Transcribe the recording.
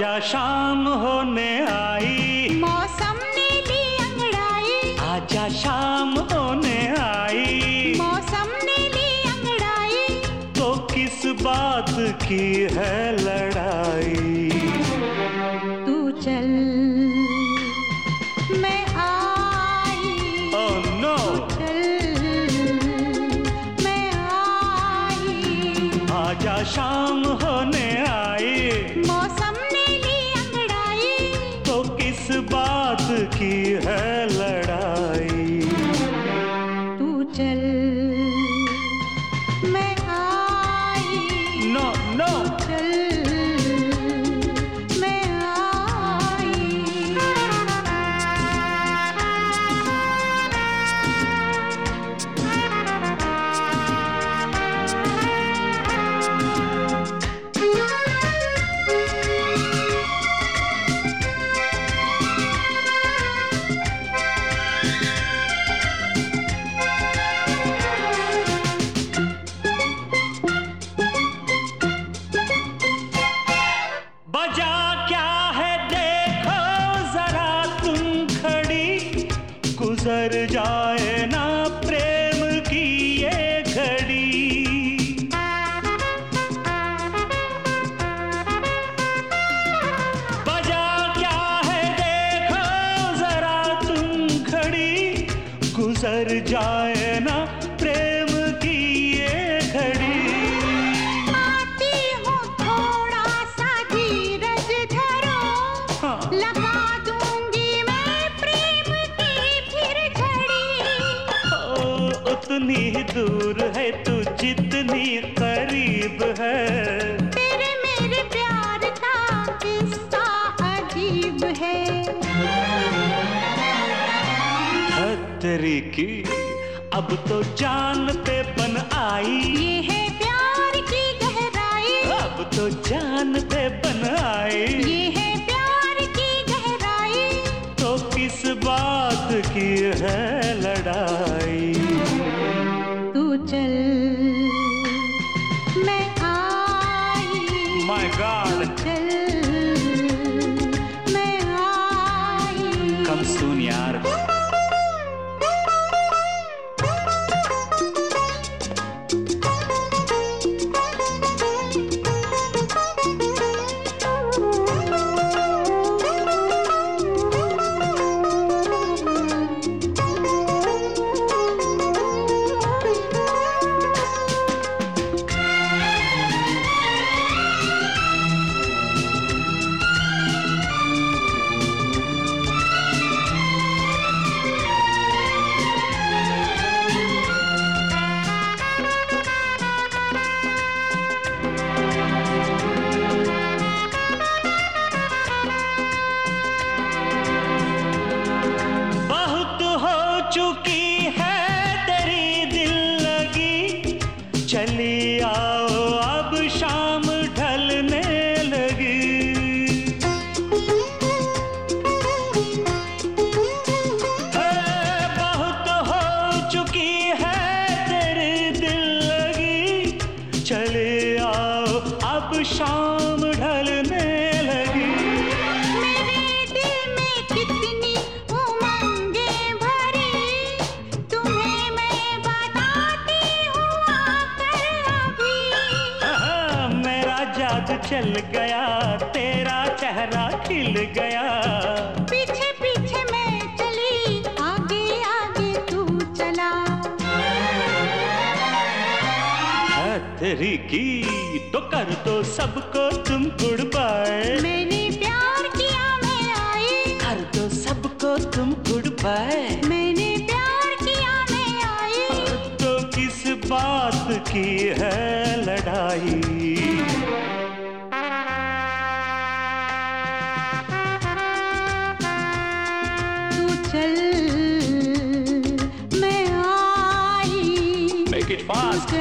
आजा शाम होने आई। मौसम ने ली अंगड़ाई। आजा शाम होने आई। मौसम ने ली अंगड़ाई। तो किस बात की है लड़ाई? तू चल मैं आई। ओह नो चल मैं आई। आजा शाम बात की है लड़ाई। गुजर जाए ना प्रेम की ये घड़ी। आती हूँ थोड़ा सा धीरज धरो। लगा दूँगी मैं प्रेम की फिर ओ, उतनी ही दूर है तू जितनी करीब है। तेरे मेरे प्यार का किस्सा अजीब है। हथरी की। अब तो जान पे बन आई। ये है प्यार की गहराई। अब तो जान पे बन आई। ये है प्यार की गहराई। तो किस बात की है लड़ाई? चले आओ अब शाम ढलने लगी। मेरे दिल में कितनी उमंगें भरी तुम्हें मैं बताती हूँ मेरा जादू चल गया तेरा चेहरा खिल गया। हथरी की तो कर दो सबको तुम गुड बाय मैंने प्यार किया मैं आई। कर दो सबको तुम गुड बाय मैंने प्यार किया मैं आई। तो किस बात की है लड़ाई? तू चल मैं आई। Make it fast